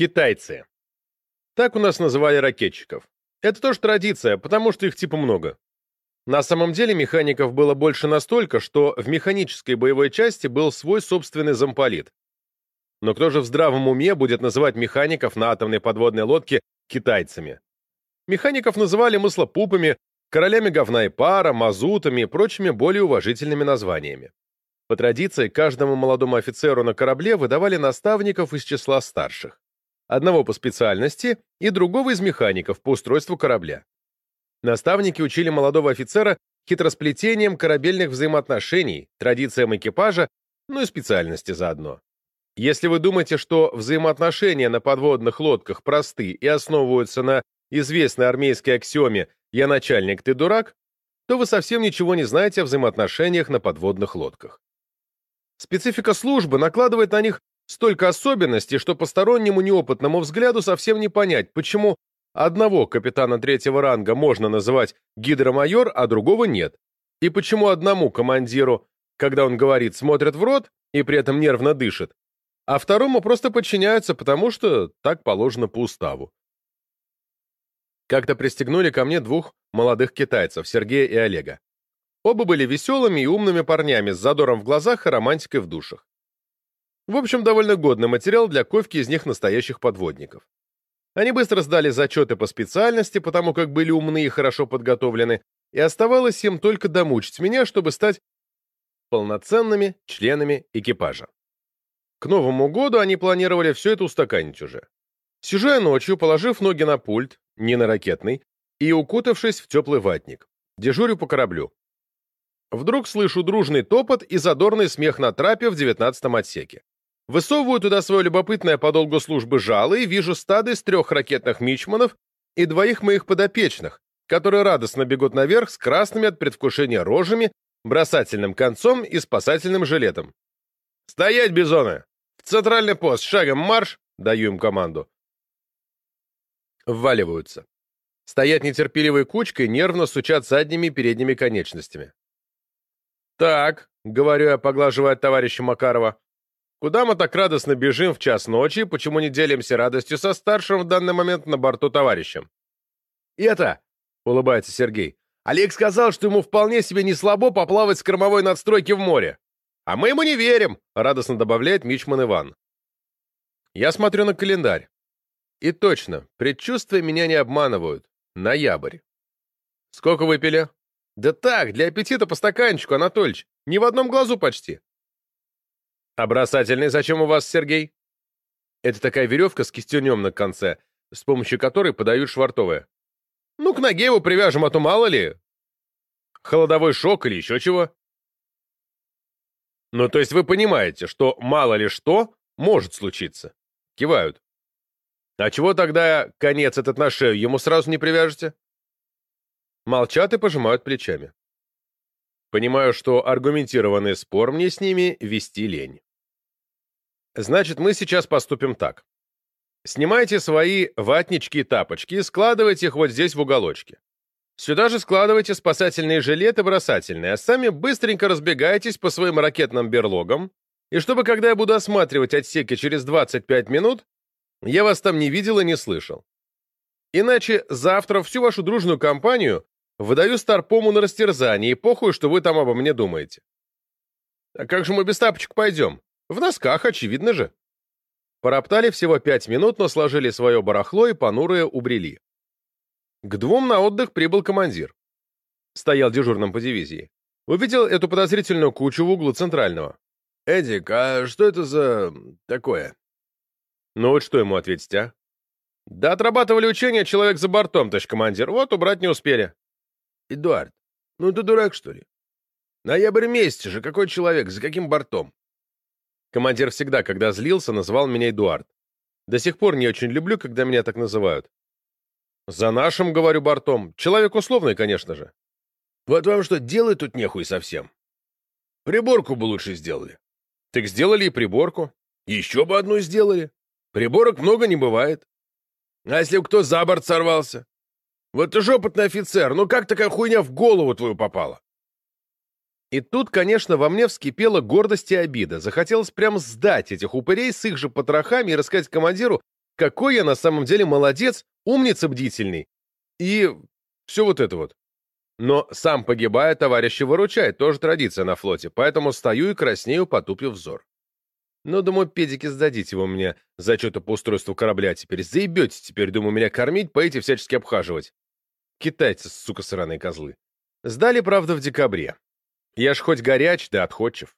Китайцы. Так у нас называли ракетчиков. Это тоже традиция, потому что их типа много. На самом деле механиков было больше настолько, что в механической боевой части был свой собственный замполит. Но кто же в здравом уме будет называть механиков на атомной подводной лодке китайцами? Механиков называли мыслопупами, королями говна и пара, мазутами и прочими более уважительными названиями. По традиции, каждому молодому офицеру на корабле выдавали наставников из числа старших. Одного по специальности и другого из механиков по устройству корабля. Наставники учили молодого офицера хитросплетением корабельных взаимоотношений, традициям экипажа, ну и специальности заодно. Если вы думаете, что взаимоотношения на подводных лодках просты и основываются на известной армейской аксиоме «я начальник, ты дурак», то вы совсем ничего не знаете о взаимоотношениях на подводных лодках. Специфика службы накладывает на них столько особенностей, что постороннему неопытному взгляду совсем не понять, почему одного капитана третьего ранга можно называть гидромайор, а другого нет, и почему одному командиру, когда он говорит, смотрят в рот и при этом нервно дышит, а второму просто подчиняются, потому что так положено по уставу. Как-то пристегнули ко мне двух молодых китайцев, Сергея и Олега. Оба были веселыми и умными парнями с задором в глазах и романтикой в душах. В общем, довольно годный материал для ковки из них настоящих подводников. Они быстро сдали зачеты по специальности, потому как были умны и хорошо подготовлены, и оставалось им только домучить меня, чтобы стать полноценными членами экипажа. К Новому году они планировали все это устаканить уже. Сижу я ночью, положив ноги на пульт, не на ракетный, и укутавшись в теплый ватник. Дежурю по кораблю. Вдруг слышу дружный топот и задорный смех на трапе в девятнадцатом отсеке. Высовываю туда свое любопытное по долгу службы жало и вижу стадо из трех ракетных мичманов и двоих моих подопечных, которые радостно бегут наверх с красными от предвкушения рожами, бросательным концом и спасательным жилетом. «Стоять, бизоны! В центральный пост, шагом марш!» — даю им команду вваливаются. Стоят нетерпеливой кучкой, нервно сучат задними и передними конечностями. «Так», — говорю я, поглаживая товарища Макарова, «куда мы так радостно бежим в час ночи, почему не делимся радостью со старшим в данный момент на борту товарищем?» «Это», — улыбается Сергей, «Олег сказал, что ему вполне себе не слабо поплавать с кормовой надстройки в море. А мы ему не верим», — радостно добавляет Мичман Иван. Я смотрю на календарь. И точно, предчувствия меня не обманывают. Ноябрь. Сколько выпили? Да так, для аппетита по стаканчику, Анатольевич. Ни в одном глазу почти. А бросательный зачем у вас, Сергей? Это такая веревка с кистенем на конце, с помощью которой подают швартовые. Ну, к ноге его привяжем, а то мало ли. Холодовой шок или еще чего. Ну, то есть вы понимаете, что мало ли что может случиться. Кивают. А чего тогда конец этот на шею ему сразу не привяжете? Молчат и пожимают плечами. Понимаю, что аргументированный спор мне с ними вести лень. Значит, мы сейчас поступим так. Снимайте свои ватнички и тапочки и складывайте их вот здесь в уголочке. Сюда же складывайте спасательные жилеты бросательные, а сами быстренько разбегайтесь по своим ракетным берлогам, и чтобы, когда я буду осматривать отсеки через 25 минут, я вас там не видел и не слышал. Иначе завтра всю вашу дружную компанию выдаю Старпому на растерзание, и похуй, что вы там обо мне думаете. А как же мы без тапочек пойдем? В носках, очевидно же. Пороптали всего пять минут, но сложили свое барахло и понурые убрели. К двум на отдых прибыл командир. Стоял дежурным по дивизии. Увидел эту подозрительную кучу в углу центрального. «Эдик, а что это за... такое?» Ну вот что ему ответить, а? Да отрабатывали учения человек за бортом, товарищ командир. Вот убрать не успели. Эдуард, ну ты дурак, что ли? Ноябрь месяц же, какой человек, за каким бортом? Командир всегда, когда злился, называл меня Эдуард. До сих пор не очень люблю, когда меня так называют. За нашим, говорю, бортом. Человек условный, конечно же. Вот вам что, делать тут нехуй совсем. Приборку бы лучше сделали. Так сделали и приборку. Еще бы одну сделали. Приборок много не бывает. А если кто за борт сорвался? Вот ты же опытный офицер, ну как такая хуйня в голову твою попала? И тут, конечно, во мне вскипела гордость и обида. Захотелось прям сдать этих упырей с их же потрохами и рассказать командиру, какой я на самом деле молодец, умница бдительный. И все вот это вот. Но сам погибая, товарища выручает, тоже традиция на флоте, поэтому стою и краснею, потупив взор. Ну, думаю, педики сдадите его мне зачеты по устройству корабля теперь. Заебете теперь, думаю, меня кормить, поить и всячески обхаживать. Китайцы, сука, сраные козлы. Сдали, правда, в декабре. Я ж хоть горяч, да отходчив.